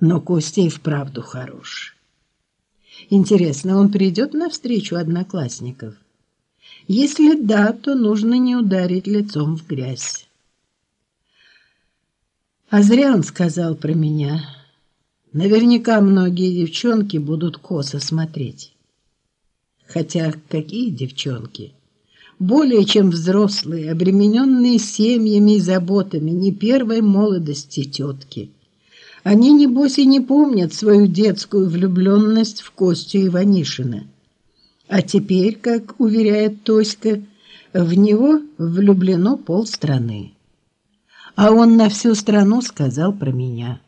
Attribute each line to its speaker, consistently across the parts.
Speaker 1: Но Костя и вправду хорош. Интересно, он придет на встречу одноклассников? Если да, то нужно не ударить лицом в грязь. А зря он сказал про меня. Наверняка многие девчонки будут косо смотреть. Хотя какие девчонки? Более чем взрослые, обремененные семьями и заботами не первой молодости тетки. Они, небось, и не помнят свою детскую влюбленность в Костю Иванишина. А теперь, как уверяет Тоська, в него влюблено полстраны. А он на всю страну сказал про меня.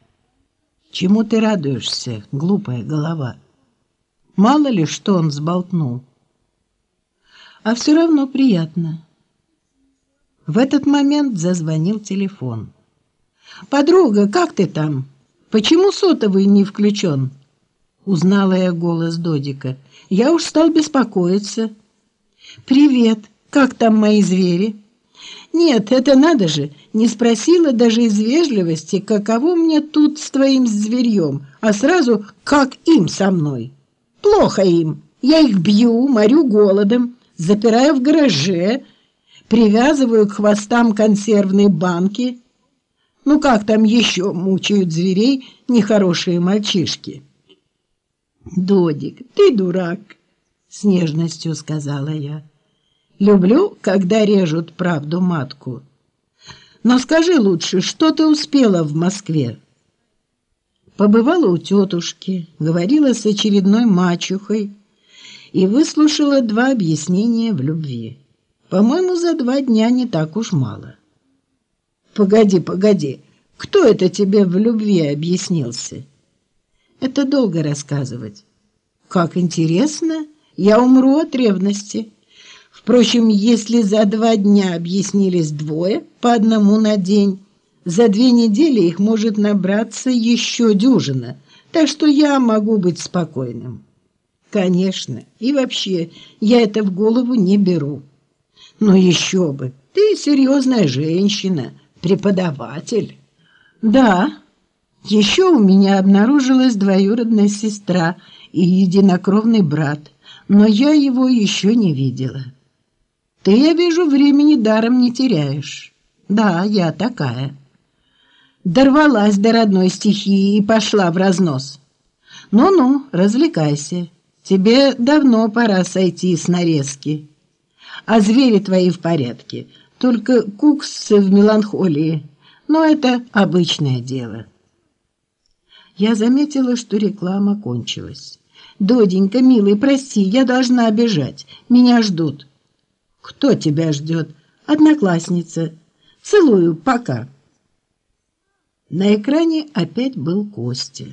Speaker 1: Чему ты радуешься, глупая голова? Мало ли, что он сболтнул. А все равно приятно. В этот момент зазвонил телефон. «Подруга, как ты там?» Почему сотовый не включен?» Узнала я голос Додика. «Я уж стал беспокоиться». «Привет! Как там мои звери?» «Нет, это надо же! Не спросила даже из вежливости, каково мне тут с твоим зверьем, а сразу как им со мной. Плохо им. Я их бью, морю голодом, запираю в гараже, привязываю к хвостам консервные банки». Ну как там еще мучают зверей нехорошие мальчишки? Додик, ты дурак, с нежностью сказала я. Люблю, когда режут правду матку. Но скажи лучше, что ты успела в Москве? Побывала у тетушки, говорила с очередной мачехой и выслушала два объяснения в любви. По-моему, за два дня не так уж мало. Погоди, погоди. Кто это тебе в любви объяснился? Это долго рассказывать. Как интересно. Я умру от ревности. Впрочем, если за два дня объяснились двое, по одному на день, за две недели их может набраться еще дюжина, так что я могу быть спокойным. Конечно, и вообще, я это в голову не беру. Но еще бы, ты серьезная женщина, преподаватель. Да, еще у меня обнаружилась двоюродная сестра и единокровный брат, но я его еще не видела. Ты, я вижу, времени даром не теряешь. Да, я такая. Дорвалась до родной стихии и пошла в разнос. Ну-ну, развлекайся. Тебе давно пора сойти с нарезки. А звери твои в порядке, только кукс в меланхолии. Но это обычное дело. Я заметила, что реклама кончилась. «Доденька, милый, прости, я должна бежать. Меня ждут». «Кто тебя ждет?» «Одноклассница. Целую, пока». На экране опять был Костя.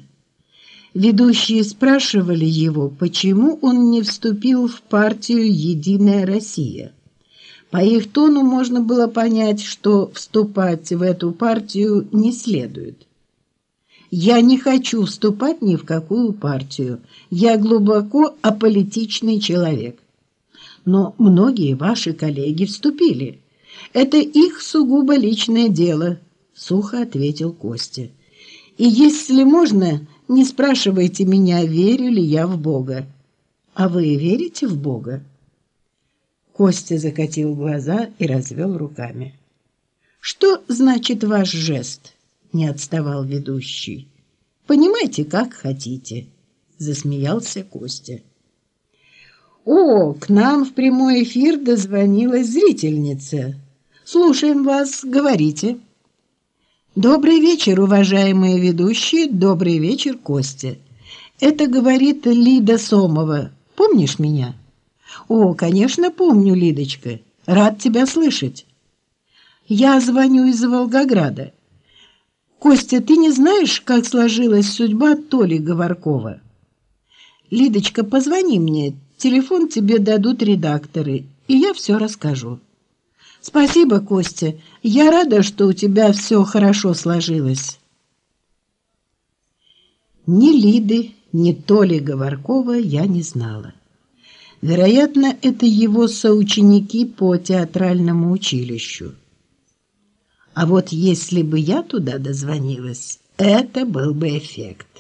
Speaker 1: Ведущие спрашивали его, почему он не вступил в партию «Единая Россия». По их тону можно было понять, что вступать в эту партию не следует. «Я не хочу вступать ни в какую партию. Я глубоко аполитичный человек. Но многие ваши коллеги вступили. Это их сугубо личное дело», — сухо ответил Костя. «И если можно, не спрашивайте меня, верю ли я в Бога. А вы верите в Бога?» Костя закатил глаза и развел руками. «Что значит ваш жест?» — не отставал ведущий. «Понимаете, как хотите», — засмеялся Костя. «О, к нам в прямой эфир дозвонилась зрительница. Слушаем вас, говорите». «Добрый вечер, уважаемые ведущие, добрый вечер, Костя. Это говорит Лида Сомова. Помнишь меня?» О, конечно, помню, Лидочка. Рад тебя слышать. Я звоню из Волгограда. Костя, ты не знаешь, как сложилась судьба Толи Говоркова? Лидочка, позвони мне. Телефон тебе дадут редакторы, и я все расскажу. Спасибо, Костя. Я рада, что у тебя все хорошо сложилось. Ни Лиды, ни Толи Говоркова я не знала. Вероятно, это его соученики по театральному училищу. А вот если бы я туда дозвонилась, Это был бы эффект.